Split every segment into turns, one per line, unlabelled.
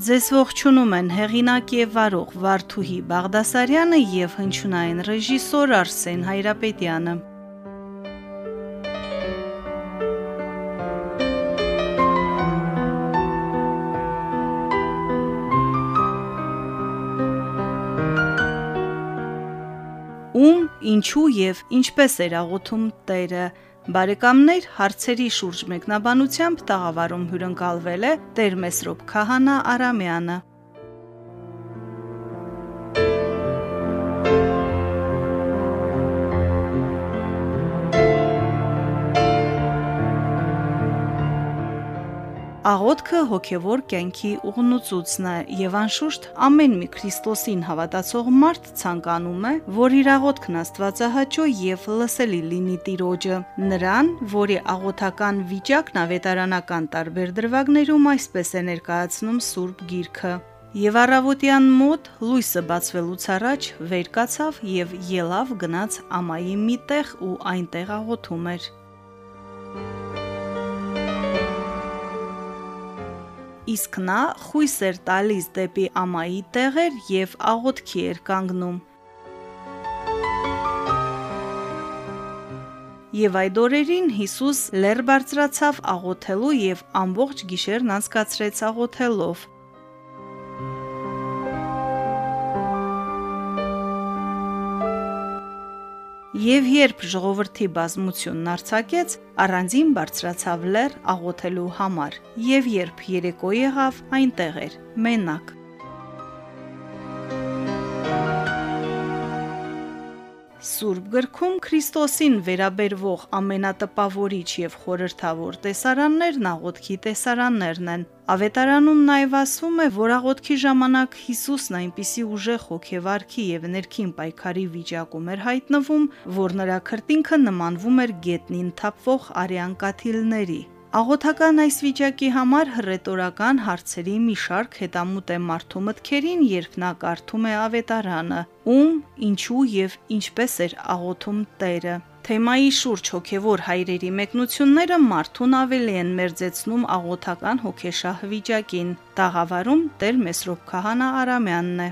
Ձեզ ողջունում են հեղինակ եւ վարող Վարդուհի Բաղդասարյանը եւ հնչյունային ռեժիսոր Արսեն Հայրապետյանը։ Ում, ինչու եւ ինչպես էր աղոթում Տերը Բարեկամներ հարցերի շուրջ մեկնաբանությամբ տաղավարում հյուրընկալվել է Տեր Մեսրոպ Քահանա Արամյանը։ Աղոթքը հոգևոր կյանքի ուղնուցուցն է եւ անշուշտ ամեն մի Քրիստոսին հավատացող մարդ ցանկանում է, որ իր աղոթքն Աստվածահաճո եւ լսելի լինի Տիրոջը։ Նրան, որի աղոթական վիճակն ավետարանական տարբեր դրվագներում այսպես է ներկայացնում Սուրբ Գիրքը։ Եվ առավոտյան մոտ լույսը բացվելուց առաջ վեր կացավ եւ ելավ գնաց ամայի մի տեղ ու այնտեղ աղոթում էր։ իսկ նա խույս էր տալիս դեպի ամայի տեղեր եւ աղոթքի էր կանգնում։ Եվ այդ օրերին Հիսուս լեր բարձրացավ աղոթելու եւ ամբողջ գիշերն անցկացրեց աղոթելով։ Եվ երբ ժողովրդի բազմությունն արձակեց, առանձին բարձրացավ լեր աղոթելու համար, եւ երբ երեկո եղավ, այնտեղ էր, մենակ։ Սուրբ գրքում Քրիստոսին վերաբերվող ամենատպավորիչ եւ խորհրդավոր տեսարաններն աղոթքի տեսարաններն են։ Ավետարանում նաև ասվում է, որ աղոթքի ժամանակ Հիսուսն այնպիսի ուժեղ հոգեվարքի եւ ներքին պայքարի վիճակում էր հայտնվում, որ նրա քրտինքը նմանվում էր գետնին թափվող արյան կաթիլների։ Աղոթական այս վիճակի համար հռետորական հարցերի մի շարք հետամուտ է մարդու մտքերին, երբ նա կարդում է ավետարանը. ում, ինչու եւ ինչպես էր աղոթում Տերը։ Թեմայի շուրջ հոգևոր հայրերի մեկնությունները մարդուն ավելի են մերձեցնում աղոթական հոգեշահ վիճակին։ Տաղավարում Տեր Մեսրոպ Քահանա Արամյանն է։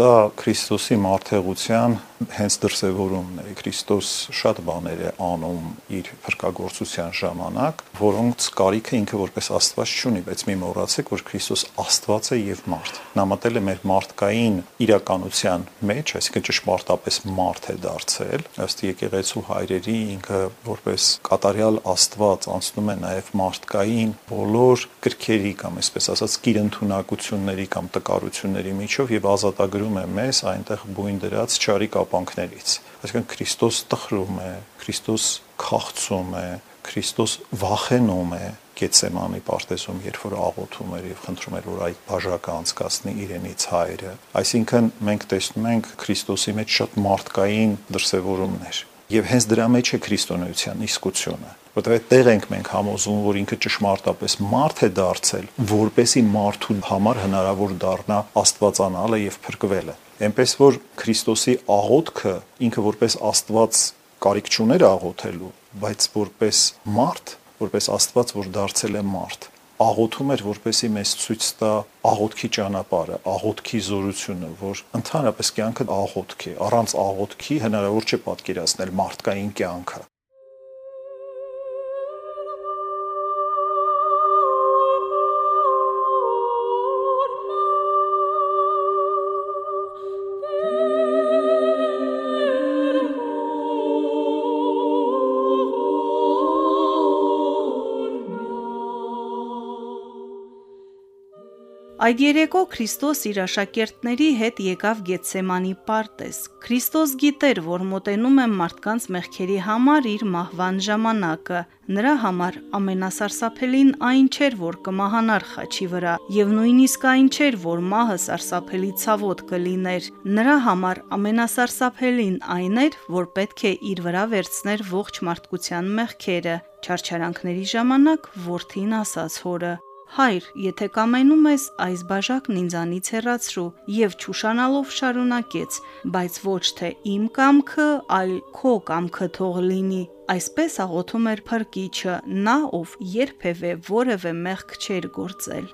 Սա Քրիստոսի մարդեղության հենց դրսևորումն է։ Քրիստոս շատ բաներ է անում իր փրկagorցության ժամանակ, որոնց կարիքը ինքը որպես Աստված չունի, բայց մի մոռացեք, որ Քրիստոս Աստված է եւ մարդ։ Նա մտել է մեր մարդկային իրականության մեջ, այսինքն ճշմարտապես մարդ է դարձել։ Ըստ եկեղեցու հայրերի ինքը որպես կատարյալ Աստված անցնում է նաեւ մարդկային բոլոր կրքերի կամ այսպես ասած կիրընդունակությունների կամ տկարությունների միջով եւ ազատագրում է մեզ այնտեղ բույն դրած չարի կապանքներից։ Այսինքն Քրիստոս տխրում է, Քրիստոս քաղցում է, Քրիստոս վախենում է Գեցսեմանի պարտեզում, երբ որ աղոթում էր եւ խնդրում էր, որ այդ բաժակը անցկացնի իրենից հայրը։ Այսինքն մենք տեսնում ենք Քրիստոսի մեջ շատ մարդկային դրսևորումներ։ Եվ հենց դրա մեջ է քրիստոնեության իսկությունը որտեղ այդտեղ ենք մենք համոզում, որ ինքը ճշմարտապես մարդ է դարձել, որպեսի մարդու համար հնարավոր դառնա Աստվածանալը եւ փրկվելը։ Էնպես որ Քրիստոսի աղոթքը ինքը որպես Աստված կարիք չուներ աղոթելու, բայց որպես մարդ, որպես Աստված, որ դարձել է մարդ, աղոթում էր, որպեսի մեզ ցույց տա աղոթքի ճանապարհը, աղոթքի զորությունը, որ ընդհանրապես կյանքը աղոթք է։ Առանց աղոթքի հնարավոր չէ պատկերացնել մարդկային կյանքը։
Այդ երեկո Քրիստոս իր աշակերտների հետ եկավ Գեթսեմանի պարտեզ։ Քրիստոս գիտեր, որ մոտենում է մարդկանց մեղքերի համար իր մահվան ժամանակը։ Նրա համար ամենասարսափելին այն չէր, որ կմահանար խաչի վրա, եւ նույնիսկ այն չէր, որ մահը սարսափելի ցավոտ կլիներ։ Նրա համար ամենասարսափելին այն էր, որ պետք է իր վրա վերցներ ողջ մարդկության մեղքերը։ Չարչարանքների ժամանակ որդին ասաց հորը. Հայր, եթե կամենում ես, այս բաժակն ինձանից հեռացրու, եւ ճուշանալով շարունակեց, բայց ոչ թե իմ կամքը, այլ քո կամքը թող լինի։ Այսպես աղոթում էր Փրկիչը, նա ով երբևէ որևէ մեղք չէր գործել։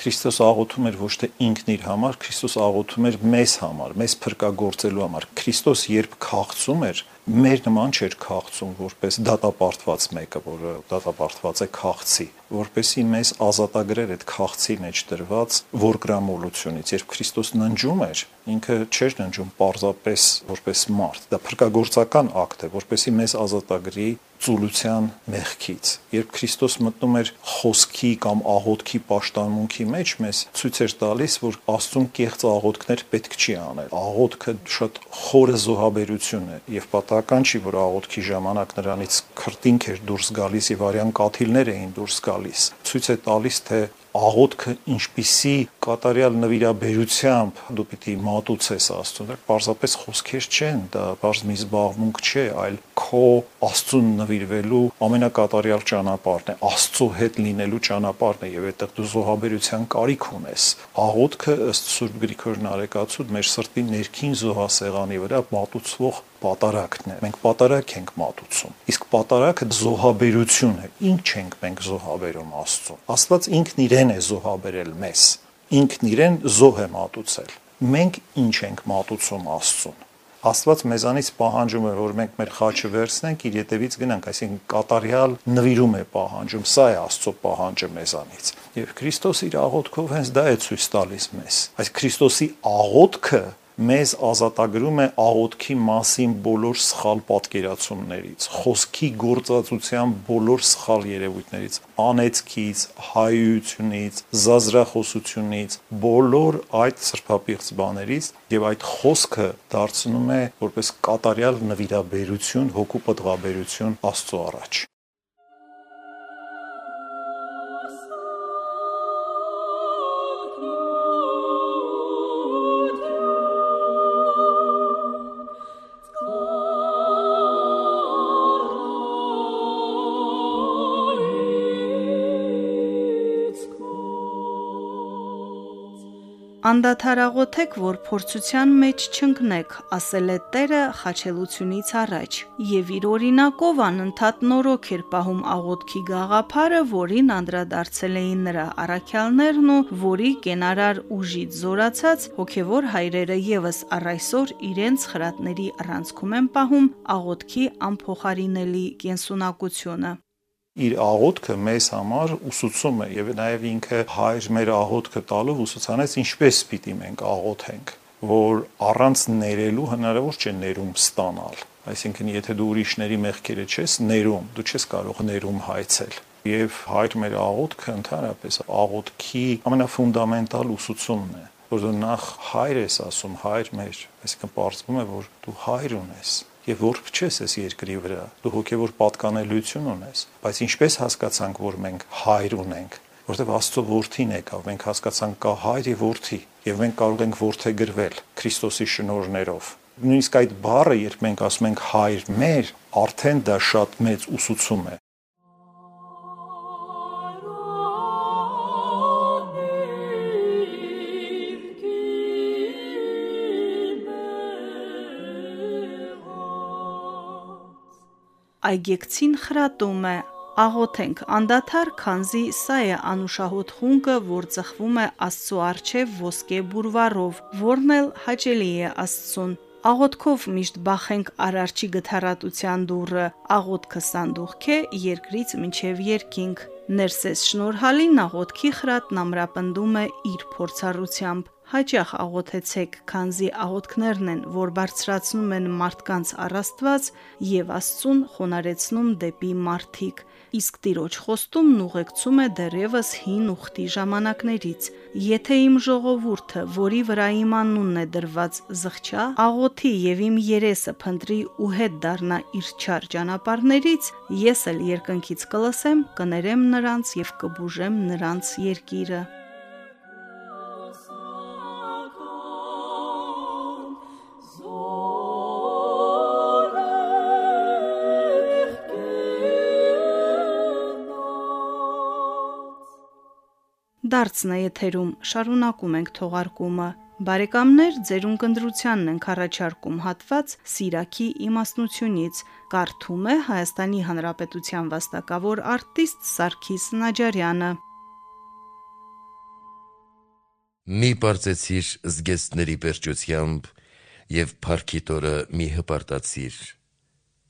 Քրիստոս աղոթում էր ոչ թե ինքն իր համար, Քրիստոս աղոթում էր մեզ համար, մեզ փրկagorցելու համար։ Քրիստոս երբ քաղցում էր, մեր նման չէր քաղցում որպես դատապարտված մեկը, որը դատապարտված է քաղցի, որպեսի մեզ ազատագրեր այդ քաղցի մեջ դրված որգրամոլությունից։ Երբ Քրիստոս ննջում էր, ինքը չէր ննջում պարզապես որպես մարդ, դա փրկagorցական ակտ է, որպեսի մեզ ազատագրի ծուլության մեղքից։ Երբ Քրիստոս մտնում էր խոսքի կամ աղոթքի պաշտամունքի մեջ, մեզ ցույց էր տալիս, որ Աստծուն կեղծ աղոթքներ պետք չի անել։ Աղոթքը շատ խորը զոհաբերություն է եւ պատահական չի, որ աղոթքի ժամանակ նրանից քրտինք էր դուրս գալիս եւ արյան կաթիլներ էին դուրս գալիս։ Ցույց է տալիս, թե աղոթքը ինչպիսի կատարյալ նվիրաբերությամբ դու պիտի մատուցես Աստծուն։ Դա պարզապես խոսքեր չեն, դա բարձ մի զբաղմունք չէ, այլ քո Աստծուն նվիրվելու ամենակատարյալ ճանապարհն է, Աստծո հետ լինելու ճանապարհն է եւ այդտեղ դու զոհաբերության կարիք ունես։ Աղոթքը ըստ Սուրբ Գրիգոր Նարեկացու մեր սրտի ներքին զոհասեղանի վրա մատուցվող պատարակն է։ Մենք պատարակ ենք մատուցում։ Իսկ պատարակը զոհաբերություն է։ Ինչ ենք մենք զոհաբերում Աստծուն։ Աստված ինքն իրեն է զոհաբերել մեզ։ Ինքն իրեն զոհ է մատուցել։ Մենք ինչ ենք մատուցում Աստծուն։ Աստված մեզանից պահանջում է, որ մենք մեր խաչը վերցնենք, իր ետևից գնանք, այսինքն կատարյալ նվիրում է պահանջում, սա է Աստծո պահանջը մեզանից։ Եվ Քրիստոս իր աղոթքով հենց դա է ցույց տալիս մեզ։ Այս Քրիստոսի աղոթքը մեզ ազատագրում է աղոթքի մասին բոլոր սխալ պատկերացումներից, խոսքի գործածության բոլոր սխալ երևույթներից, անեծքից, հայությունից, զազրախոսությունից, բոլոր այդ սրբապիղծ բաներից եւ այդ խոսքը դարձնում է որպես կատարյալ նվիրաբերություն, հոգու պատղաբերություն Աստծո առաջ։
Անդադարաղոթեք, որ փորձության մեջ չընկնեք, ասել է Տերը խաչելությունից առաջ, եւ իր օրինակով անընդհատ նորոգ էր պահում աղոթքի գաղափարը, որին անդրադարձել էին նրա առաքյալներն ու որի կենարար ուժից զորացած հոգեվոր հայրերը եւս առ այսօր իրենց խրատների առանցքում են պահում աղոթքի անփոխարինելի կենսունակությունը
իր աղոթքը մեզ համար ուսուցում է եւ նաեւ ինքը հայր մեր աղոթքը տալով ուսուցանեց ինչպես պիտի մենք աղոթենք որ առանց ներելու հնարավոր չէ ներում ստանալ այսինքն եթե դու ուրիշների մեղքերը չես ներում դու չես կարող ներում հայցել եւ հայր մեր աղոթքը ընդհանրապես աղոթքի ամենաֆունդամենտալ ուսուցումն է որ դու նախ հայր ես ասում հայր մեր այսինքն պարզվում է որ դու հայր ունես եւ որբ չես այս երկրի վրա դու հոգեվոր պատկանելություն ունես բայց ինչպես հասկացանք որ մենք հայր ունենք որտեվ Աստծո որդին եկավ մենք հասկացանք կա հայր եւ որդի եւ մենք կարող ենք որդեգրվել Քրիստոսի շնորհներով նույնիսկ այդ բառը երբ մենք ասում ենք հայր մեր արդեն դա շատ մեծ ուսուցում է
այգեկցին խրատում է. Աղոթենք անդադար, քանզի սա է անուշահոտ խունկը, որ ծխվում է Աստծո արչև ոսկե բուրվարով, որն էլ հաճելի է Աստծուն։ Աղոթքով միշտ բախենք արարչի գթարատության դուռը, աղոթքը սանդուղք է երկրից մինչև երկինք։ Ներսես շնորհալին աղոթքի խրատն ամրապնդում է իր փորձառությամբ։ Հաճախ աղոթեցեք, քանզի աղոթքներն են, որ բարձրացնում են մարդկանց առաստված եւ Աստծուն խոնարեցնում դեպի մարդիկ իսկ Տիրոջ խոստումն ուղեկցում է դեռևս հին ուխտի ժամանակներից։ Եթե իմ ժողովուրդը, որի վրա իմ անունն է դրված, զղջա, աղոթի եւ իմ երեսը փնտրի ու հետ դառնա իր չար ճանապարհներից, ես էլ երկնքից կլսեմ, կներեմ նրանց եւ կբուժեմ նրանց երկիրը։ Դարձն է եթերում, շարունակում ենք թողարկումը։ Բարեկամներ, ձերուն կնդրությանն ենք առաջարկում հատված Սիրակի իմաստնությունից։ Կարդում է Հայաստանի Հանրապետության վաստակավոր արտիստ Սարգիս Նաջարյանը։
Մի բարձեցիր զգեստների perճությամբ եւ Փարքիտորը մի հպարտացիր,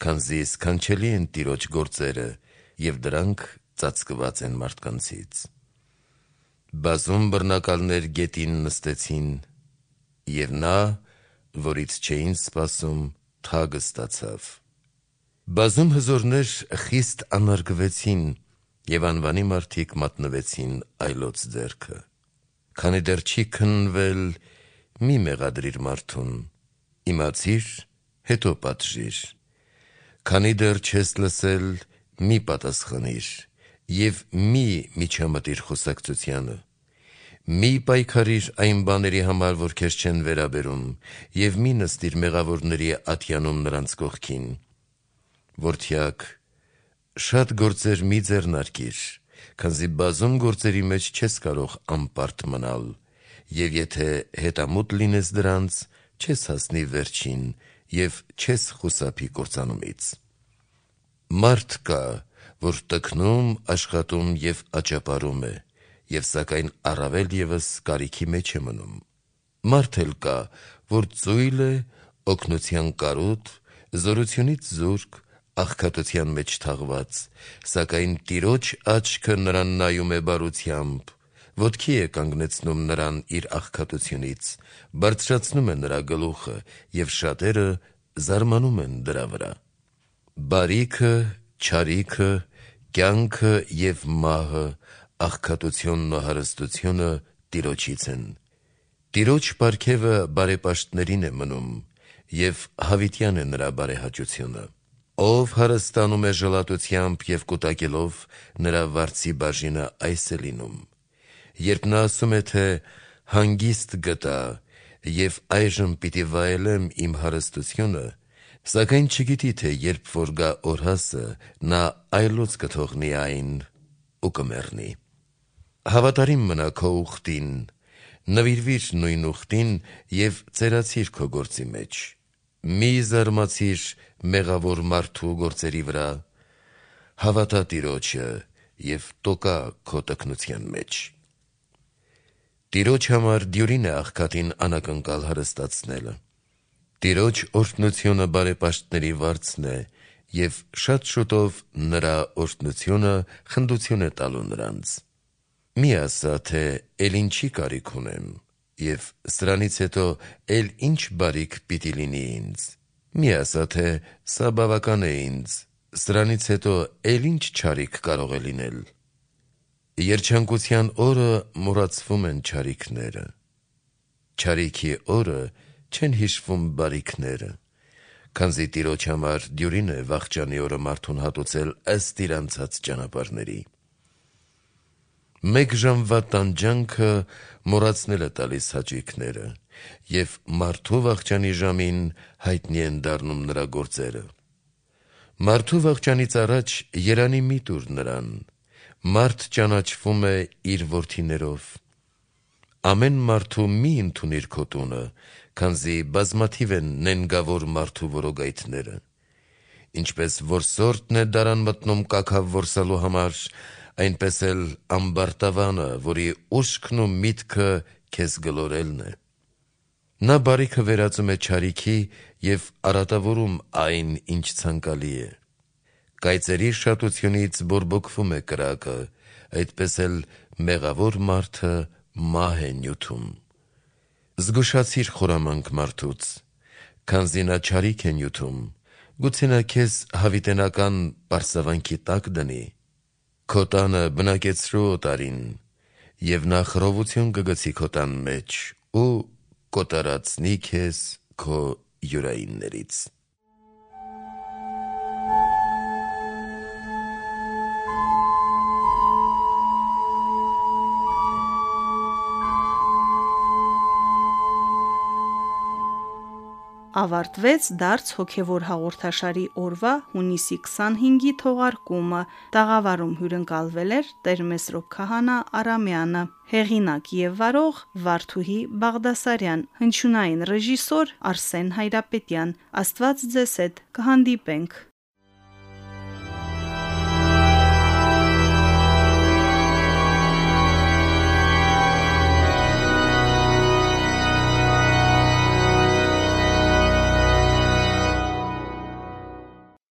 քանզի սքանչելի են տիրոջ գործերը եւ դրանք ծածկված են մարդկանցից։ Բազում բռնակալներ գետին նստեցին, եւ նա, որից չէին սպասում, թագը ստացավ։ Բազում հզորներ խիստ անարգվեցին եւ անվանի մարդիկ մատնվեցին այլոց ձեռքը։ Քանի դեռ չի քննվել, մի մեղադրիր մարդուն։ Իմացիր, հետո պատժիր։ Քանի դեռ չես լսել, մի պատասխանիր եւ մի միջամտիր խոսակցությանը։ Մի պայքարիր այն բաների համար, որ քեզ չեն վերաբերում, եւ մի նստիր մեղավորների ատյանում նրանց կողքին։ Որդյակ, շատ գործեր մի ձեռնարկիր, քանզի բազում գործերի մեջ չես կարող անպարտ մնալ, եւ եթե հետամուտ լինես դրանց, չես հասնի վերջին եւ չես խուսափի կործանումից։ Մարդ կա, որ տկնում, աշխատում եւ աճապարում է, եւ սակայն առավել եւս կարիքի մեջ է մնում։ Մարդ էլ կա, որ ծույլ է, օգնության կարոտ, զորությունից զուրկ, աղքատության մեջ թաղված, սակայն տիրոջ աչքը նրան նայում է բարությամբ, ոտքի է կանգնեցնում նրան իր աղքատությունից, բարձրացնում է նրա գլուխը եւ շատերը զարմանում են դրա վրա։ Բարիքը, չարիքը, Կյանքը եւ մահը, աղքատությունն ու հարստությունը Տիրոջից են։ Տիրոջ պարգևը բարեպաշտներին է մնում եւ հավիտյան է նրա բարեհաճությունը։ Ով հարստանում է ժլատությամբ եւ կուտակելով, նրա վարձի բաժինը այս է լինում։ Երբ նա ասում է թե հանգիստ գտա եւ այժմ պիտի վայելեմ իմ հարստությունը, Սակայն չգիտի, թե երբ որ գա օրհասը, նա այլոց կթողնի այն ու կմեռնի։ Հավատարիմ մնա քո ուխտին, նվիրվիր նույն ուխտին եւ ծերացիր քո գործի մեջ։ Մի զարմացիր մեղավոր մարդու գործերի վրա։ Հավատա Տիրոջը եւ տոկա քո տկնության մեջ։ Տիրոջ համար դյուրին է աղքատին անակնկալ հարստացնելը։ Տիրոջ օրհնությունը բարեպաշտների վարձն է, եւ շատ շուտով նրա օրհնությունը խնդություն է տալու նրանց։ Մի ասա, թե «Էլ ինչի կարիք ունեմ» եւ սրանից հետո «Էլ ինչ բարիք պիտի լինի ինձ»։ Մի ասա, թե «Սա բավական է ինձ», սրանից հետո «Էլ ինչ չարիք կարող է լինել»։ Երջանկության օրը մոռացվում են չարիքները։ Չարիքի օրը չեն հիշվում բարիքները։ Քանզի տիրոջ համար դյուրին է վաղճանի օրը մարդուն հատուցել ըստ իր անցած ճանապարհների։ Մեկ ժամվա տանջանքը մոռացնել է տալիս հաճույքները, եւ մարդու վաղճանի ժամին հայտնի են դառնում նրա գործերը։ Մարդու վաղճանից առաջ Երանի մի տուր նրան։ Մարդ ճանաչվում է իր ворթիներով։ Ամեն մարդու մի ընդունիր քո տունը, քանզի բազմաթիվ են նենգավոր մարդու որոգայթները։ Ինչպես որսորդն է դարան մտնում կակավ որսալու համար, այնպես էլ ամբարտավանը, որի ուշքն ու միտքը քեզ գլորելն է։ Նա բարիքը վերածում է չարիքի եւ արատավորում այն, ինչ ցանկալի է։ Կայծերի շատությունից բորբոքվում է կրակը, այդպես էլ մեղավոր մարդը մահ է նյութում։ Զգուշացիր խորամանկ մարդուց, քանզի նա չարիք է նյութում, գուցե նա քեզ հավիտենական պարսավանքի տակ դնի։ Քո տանը բնակեցրու օտարին, եւ նա խռովություն կգցի քո տան մեջ ու կոտարածնի քեզ քո յուրայիններից։
ավարտվեց դարձ հոգևոր հաղորդաշարի օրվա հունիսի 25-ի թողարկումը։ Տաղավարում հյուրընկալվել էր Տերմեսրոպ Քահանա Արամյանը, հեղինակ եւ վարող Վարդուհի Բաղդասարյան, հնչյունային ռեժիսոր Արսեն Հայրապետյան։ Աստված ձեզ հետ կհանդիպենք